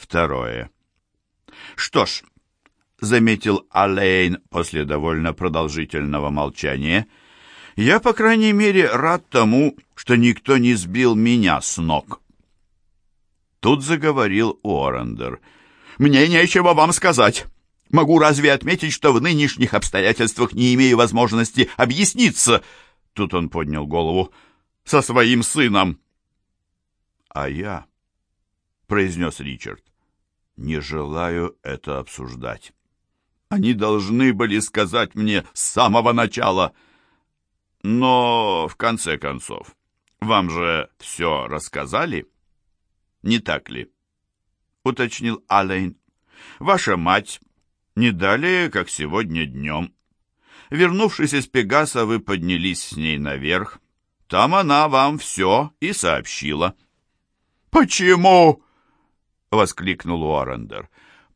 Второе. Что ж, заметил Алейн после довольно продолжительного молчания, я, по крайней мере, рад тому, что никто не сбил меня с ног. Тут заговорил Уоррендер. «Мне нечего вам сказать. Могу разве отметить, что в нынешних обстоятельствах не имею возможности объясниться?» Тут он поднял голову. «Со своим сыном». «А я», — произнес Ричард, — «не желаю это обсуждать. Они должны были сказать мне с самого начала. Но, в конце концов, вам же все рассказали?» не так ли?» — уточнил Алейн. «Ваша мать не далее, как сегодня днем. Вернувшись из Пегаса, вы поднялись с ней наверх. Там она вам все и сообщила». «Почему?» — воскликнул Уоррендер.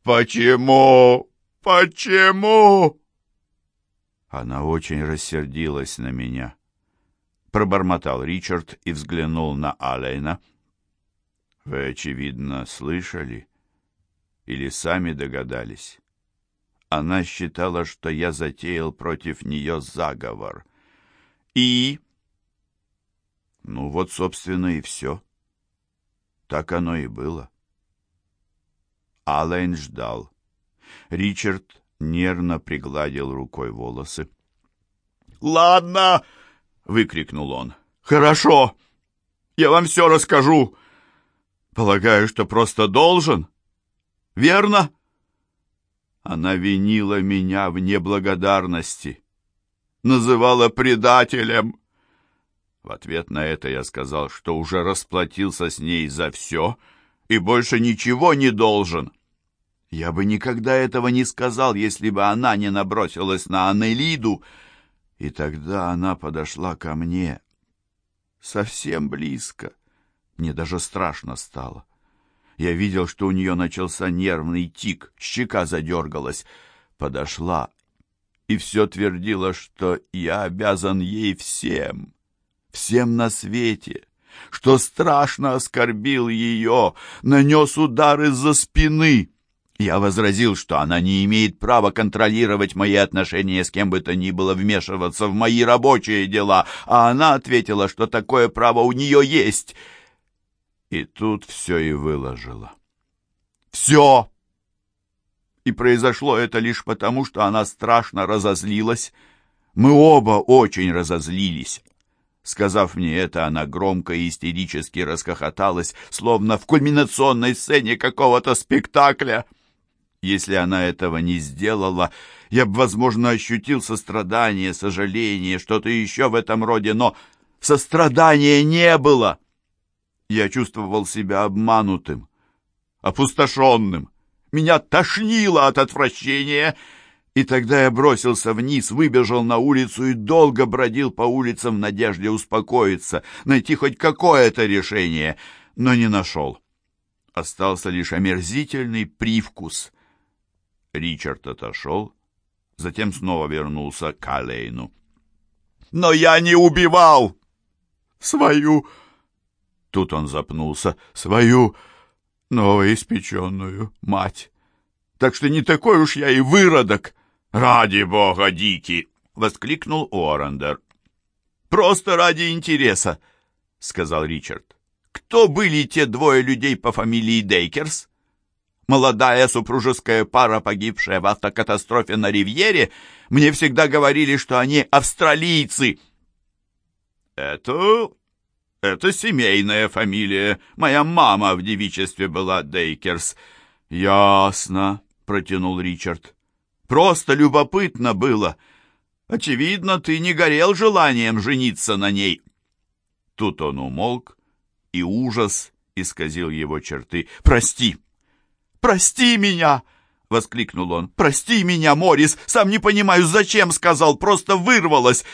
«Почему? Почему?» Она очень рассердилась на меня. Пробормотал Ричард и взглянул на Алейна. Вы, очевидно, слышали или сами догадались. Она считала, что я затеял против нее заговор. И... Ну вот, собственно, и все. Так оно и было. Аллен ждал. Ричард нервно пригладил рукой волосы. «Ладно!» — выкрикнул он. «Хорошо! Я вам все расскажу!» Полагаю, что просто должен. Верно? Она винила меня в неблагодарности. Называла предателем. В ответ на это я сказал, что уже расплатился с ней за все и больше ничего не должен. Я бы никогда этого не сказал, если бы она не набросилась на Анелиду, и тогда она подошла ко мне совсем близко мне даже страшно стало. Я видел, что у нее начался нервный тик, щека задергалась. Подошла и все твердила, что я обязан ей всем, всем на свете, что страшно оскорбил ее, нанес удар из-за спины. Я возразил, что она не имеет права контролировать мои отношения с кем бы то ни было, вмешиваться в мои рабочие дела, а она ответила, что такое право у нее есть — и тут все и выложила. Все! И произошло это лишь потому, что она страшно разозлилась. Мы оба очень разозлились. Сказав мне это, она громко и истерически расхохоталась, словно в кульминационной сцене какого-то спектакля. Если она этого не сделала, я бы, возможно, ощутил сострадание, сожаление, что-то еще в этом роде, но сострадания не было. Я чувствовал себя обманутым, опустошенным. Меня тошнило от отвращения, и тогда я бросился вниз, выбежал на улицу и долго бродил по улицам в надежде успокоиться, найти хоть какое-то решение, но не нашел. Остался лишь омерзительный привкус. Ричард отошел, затем снова вернулся к Алейну. «Но я не убивал свою Тут он запнулся. Свою новоиспеченную мать. Так что не такой уж я и выродок. Ради бога, Дики! Воскликнул Уоррендер. Просто ради интереса, сказал Ричард. Кто были те двое людей по фамилии Дейкерс? Молодая супружеская пара, погибшая в автокатастрофе на Ривьере, мне всегда говорили, что они австралийцы. Это это семейная фамилия. Моя мама в девичестве была Дейкерс. Ясно, протянул Ричард. Просто любопытно было. Очевидно, ты не горел желанием жениться на ней. Тут он умолк, и ужас исказил его черты. «Прости! Прости меня!» — воскликнул он. «Прости меня, Морис! Сам не понимаю, зачем сказал, просто вырвалось!»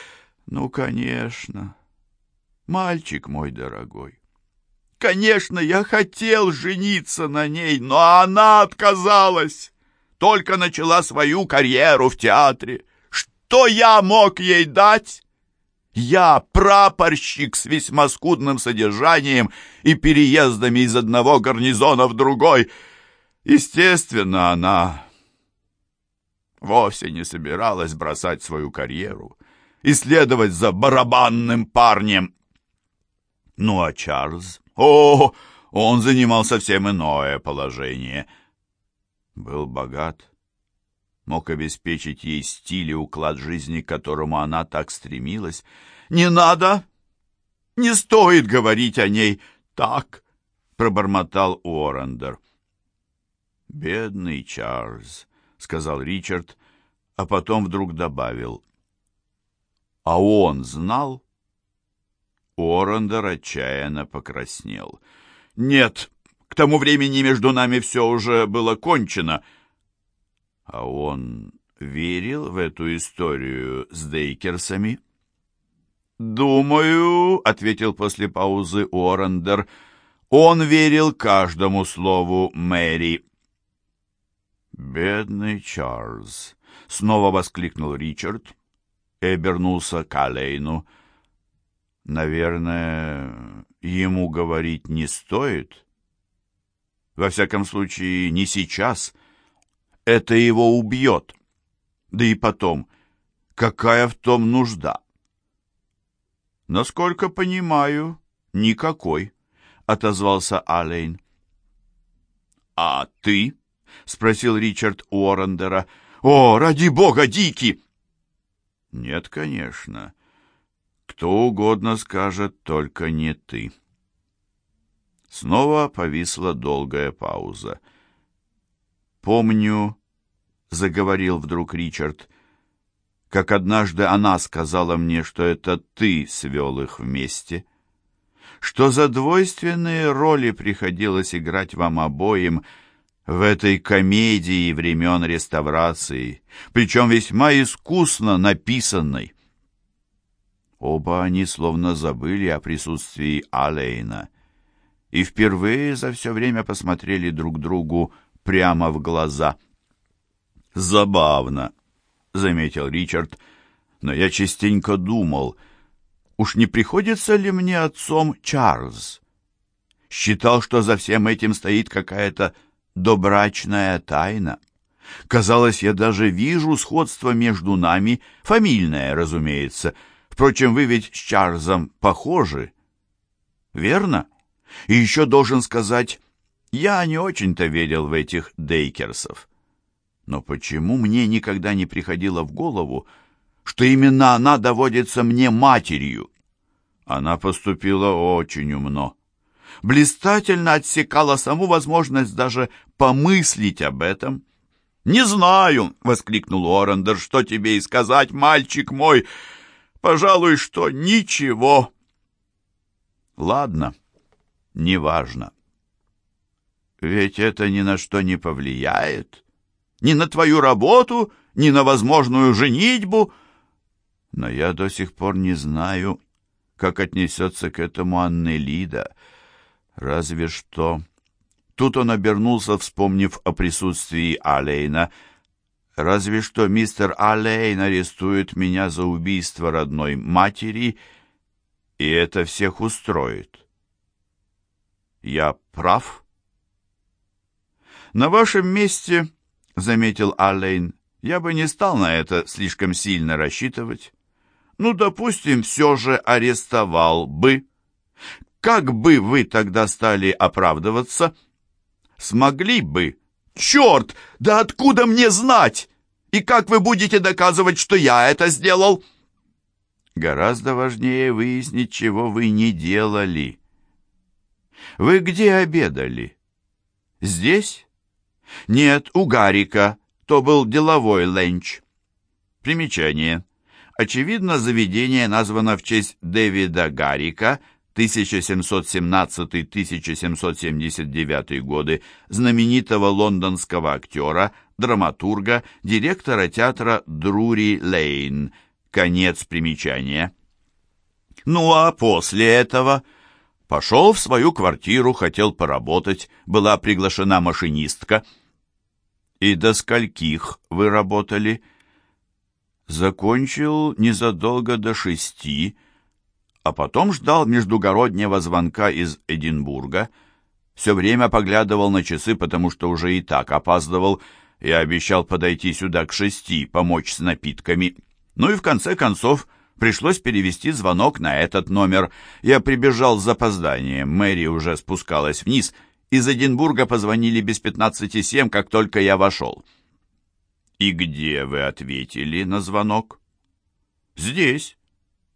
«Ну, конечно!» Мальчик мой дорогой, конечно, я хотел жениться на ней, но она отказалась. Только начала свою карьеру в театре. Что я мог ей дать? Я прапорщик с весьма скудным содержанием и переездами из одного гарнизона в другой. Естественно, она вовсе не собиралась бросать свою карьеру и следовать за барабанным парнем. Ну а Чарльз? О, он занимал совсем иное положение. Был богат, мог обеспечить ей стиль и уклад жизни, к которому она так стремилась. «Не надо! Не стоит говорить о ней так!» — пробормотал Уоррендер. «Бедный Чарльз», — сказал Ричард, а потом вдруг добавил. «А он знал?» Уоррендер отчаянно покраснел. «Нет, к тому времени между нами все уже было кончено». «А он верил в эту историю с Дейкерсами?» «Думаю», — ответил после паузы Уоррендер, — «он верил каждому слову Мэри». «Бедный Чарльз!» — снова воскликнул Ричард и обернулся к Алейну. «Наверное, ему говорить не стоит. Во всяком случае, не сейчас. Это его убьет. Да и потом, какая в том нужда?» «Насколько понимаю, никакой», — отозвался Алейн. «А ты?» — спросил Ричард Уоррендера. «О, ради бога, Дики!» «Нет, конечно. Кто угодно скажет, только не ты». Снова повисла долгая пауза. «Помню», — заговорил вдруг Ричард, — «как однажды она сказала мне, что это ты свел их вместе» что за двойственные роли приходилось играть вам обоим — в этой комедии времен реставрации, причем весьма искусно написанной. Оба они словно забыли о присутствии Алейна и впервые за все время посмотрели друг другу прямо в глаза. «Забавно», — заметил Ричард, — «но я частенько думал, уж не приходится ли мне отцом Чарльз? Считал, что за всем этим стоит какая-то добрачная тайна. Казалось, я даже вижу сходство между нами, фамильное, разумеется. Впрочем, вы ведь с Чарльзом похожи. Верно? И еще должен сказать, я не очень-то верил в этих Дейкерсов. Но почему мне никогда не приходило в голову, что именно она доводится мне матерью? Она поступила очень умно блистательно отсекала саму возможность даже помыслить об этом. «Не знаю!» — воскликнул Орендер. «Что тебе и сказать, мальчик мой? Пожалуй, что ничего!» «Ладно, неважно. Ведь это ни на что не повлияет. Ни на твою работу, ни на возможную женитьбу. Но я до сих пор не знаю, как отнесется к этому Аннелида». Разве что... Тут он обернулся, вспомнив о присутствии Алейна. «Разве что мистер Алейн арестует меня за убийство родной матери, и это всех устроит. Я прав?» «На вашем месте, — заметил Алейн, — я бы не стал на это слишком сильно рассчитывать. Ну, допустим, все же арестовал бы». Как бы вы тогда стали оправдываться? Смогли бы. Черт! Да откуда мне знать? И как вы будете доказывать, что я это сделал? Гораздо важнее выяснить, чего вы не делали. Вы где обедали? Здесь? Нет, у Гарика. То был деловой ленч. Примечание. Очевидно, заведение названо в честь Дэвида Гарика, 1717-1779 годы, знаменитого лондонского актера, драматурга, директора театра Друри Лейн. Конец примечания. Ну а после этого пошел в свою квартиру, хотел поработать, была приглашена машинистка. И до скольких вы работали? Закончил незадолго до шести, а потом ждал междугороднего звонка из Эдинбурга. Все время поглядывал на часы, потому что уже и так опаздывал. Я обещал подойти сюда к шести, помочь с напитками. Ну и в конце концов пришлось перевести звонок на этот номер. Я прибежал с запозданием, Мэри уже спускалась вниз. Из Эдинбурга позвонили без пятнадцати семь, как только я вошел. «И где вы ответили на звонок?» «Здесь,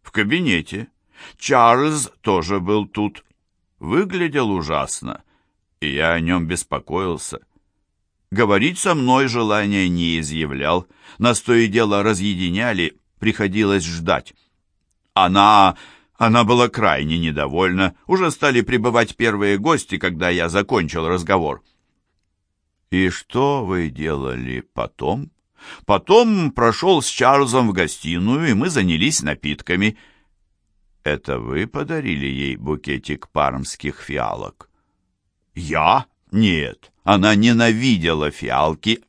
в кабинете. Чарльз тоже был тут. Выглядел ужасно, и я о нем беспокоился. Говорить со мной желания не изъявлял, нас то и дело разъединяли, приходилось ждать. Она... она была крайне недовольна, уже стали прибывать первые гости, когда я закончил разговор. «И что вы делали потом?» Потом прошел с Чарльзом в гостиную, и мы занялись напитками. Это вы подарили ей букетик пармских фиалок? Я? Нет, она ненавидела фиалки.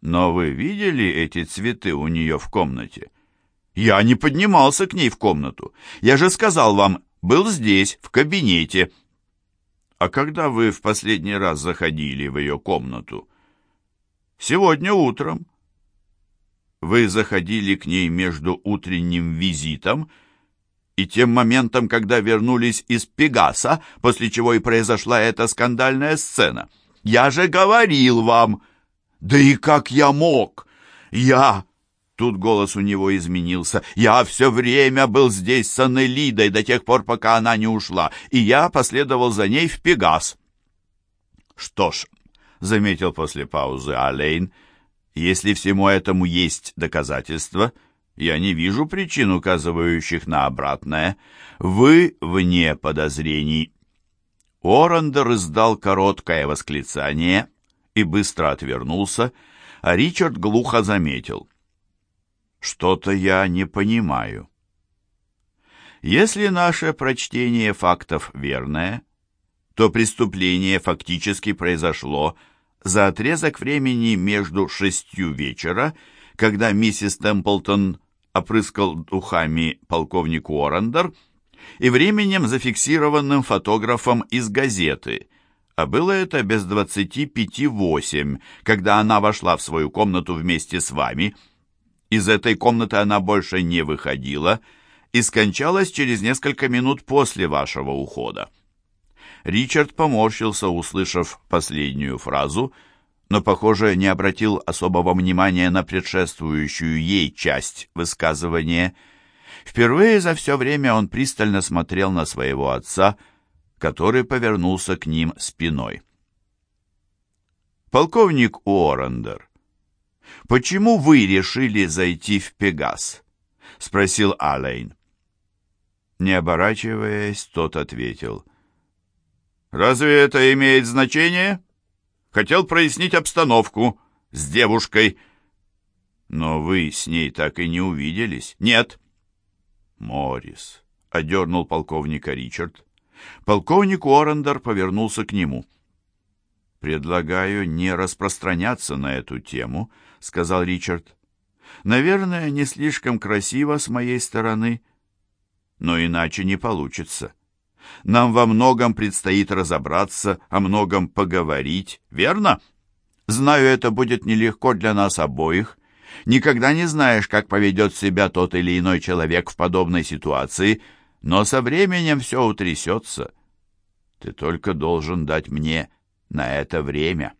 Но вы видели эти цветы у нее в комнате? Я не поднимался к ней в комнату. Я же сказал вам, был здесь, в кабинете. А когда вы в последний раз заходили в ее комнату? Сегодня утром. Вы заходили к ней между утренним визитом и тем моментом, когда вернулись из Пегаса, после чего и произошла эта скандальная сцена. Я же говорил вам! Да и как я мог? Я... Тут голос у него изменился. «Я все время был здесь с Аннелидой до тех пор, пока она не ушла, и я последовал за ней в Пегас». «Что ж», — заметил после паузы Алейн, — если всему этому есть доказательства, я не вижу причин, указывающих на обратное. Вы вне подозрений». Орандер издал короткое восклицание и быстро отвернулся, а Ричард глухо заметил. «Что-то я не понимаю». Если наше прочтение фактов верное, то преступление фактически произошло за отрезок времени между шестью вечера, когда миссис Темплтон опрыскал духами полковник Уоррендер, и временем, зафиксированным фотографом из газеты, а было это без двадцати пяти восемь, когда она вошла в свою комнату вместе с вами. Из этой комнаты она больше не выходила и скончалась через несколько минут после вашего ухода. Ричард поморщился, услышав последнюю фразу, но, похоже, не обратил особого внимания на предшествующую ей часть высказывания. Впервые за все время он пристально смотрел на своего отца, который повернулся к ним спиной. «Полковник Уоррендер, почему вы решили зайти в Пегас?» — спросил Алейн. Не оборачиваясь, тот ответил — «Разве это имеет значение?» «Хотел прояснить обстановку с девушкой». «Но вы с ней так и не увиделись?» «Нет». «Моррис», — одернул полковника Ричард. Полковник Уоррендер повернулся к нему. «Предлагаю не распространяться на эту тему», — сказал Ричард. «Наверное, не слишком красиво с моей стороны, но иначе не получится. Нам во многом предстоит разобраться, о многом поговорить, верно? Знаю, это будет нелегко для нас обоих. Никогда не знаешь, как поведет себя тот или иной человек в подобной ситуации, но со временем все утрясется. Ты только должен дать мне на это время.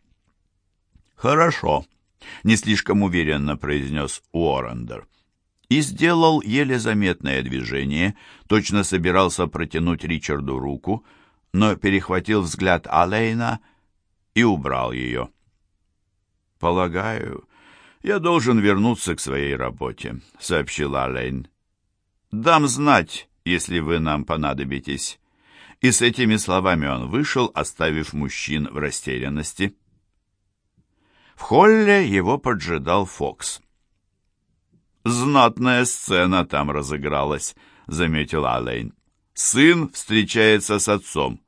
Хорошо, не слишком уверенно произнес Уоррендер и сделал еле заметное движение, точно собирался протянуть Ричарду руку, но перехватил взгляд Алейна и убрал ее. «Полагаю, я должен вернуться к своей работе», — сообщил Алейн. «Дам знать, если вы нам понадобитесь». И с этими словами он вышел, оставив мужчин в растерянности. В холле его поджидал Фокс. «Знатная сцена там разыгралась», — заметил Алейн. «Сын встречается с отцом.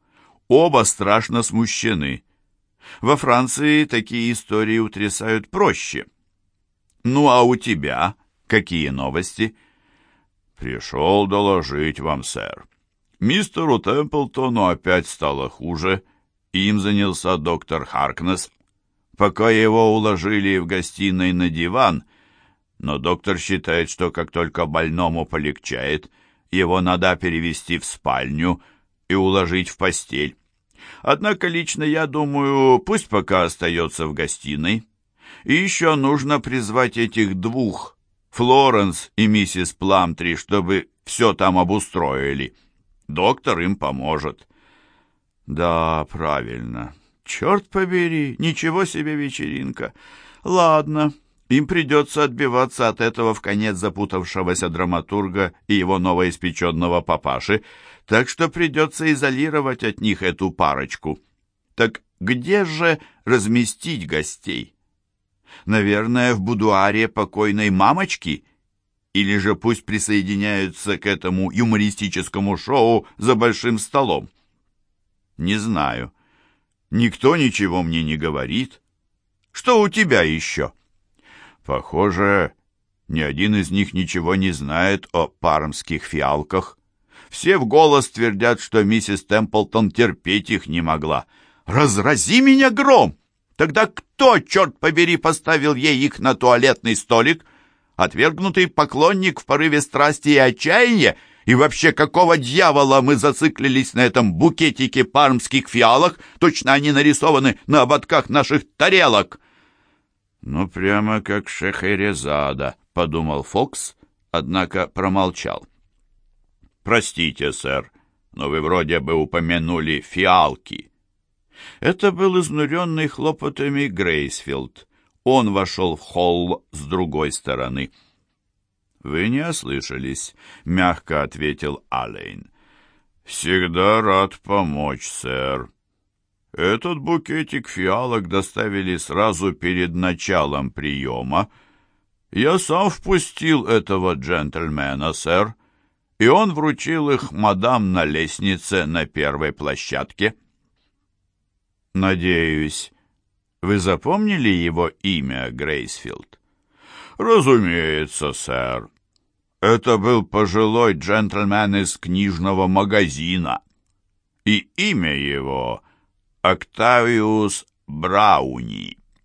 Оба страшно смущены. Во Франции такие истории утрясают проще. Ну а у тебя какие новости?» «Пришел доложить вам, сэр. Мистеру Темплтону опять стало хуже, Им занялся доктор Харкнес. Пока его уложили в гостиной на диван, но доктор считает, что как только больному полегчает, его надо перевести в спальню и уложить в постель. Однако лично я думаю, пусть пока остается в гостиной. И еще нужно призвать этих двух, Флоренс и миссис Пламтри, чтобы все там обустроили. Доктор им поможет. Да, правильно. Черт побери, ничего себе вечеринка. Ладно, им придется отбиваться от этого в конец запутавшегося драматурга и его новоиспеченного папаши, так что придется изолировать от них эту парочку. Так где же разместить гостей? Наверное, в будуаре покойной мамочки? Или же пусть присоединяются к этому юмористическому шоу за большим столом? Не знаю. Никто ничего мне не говорит. Что у тебя еще?» Похоже, ни один из них ничего не знает о пармских фиалках. Все в голос твердят, что миссис Темплтон терпеть их не могла. «Разрази меня гром! Тогда кто, черт побери, поставил ей их на туалетный столик? Отвергнутый поклонник в порыве страсти и отчаяния? И вообще, какого дьявола мы зациклились на этом букетике пармских фиалок? Точно они нарисованы на ободках наших тарелок!» «Ну, прямо как Шехерезада», — подумал Фокс, однако промолчал. «Простите, сэр, но вы вроде бы упомянули фиалки». Это был изнуренный хлопотами Грейсфилд. Он вошел в холл с другой стороны. «Вы не ослышались», — мягко ответил Алейн. «Всегда рад помочь, сэр». Этот букетик фиалок доставили сразу перед началом приема. Я сам впустил этого джентльмена, сэр, и он вручил их мадам на лестнице на первой площадке. Надеюсь, вы запомнили его имя, Грейсфилд? Разумеется, сэр. Это был пожилой джентльмен из книжного магазина. И имя его Октавиус Брауни.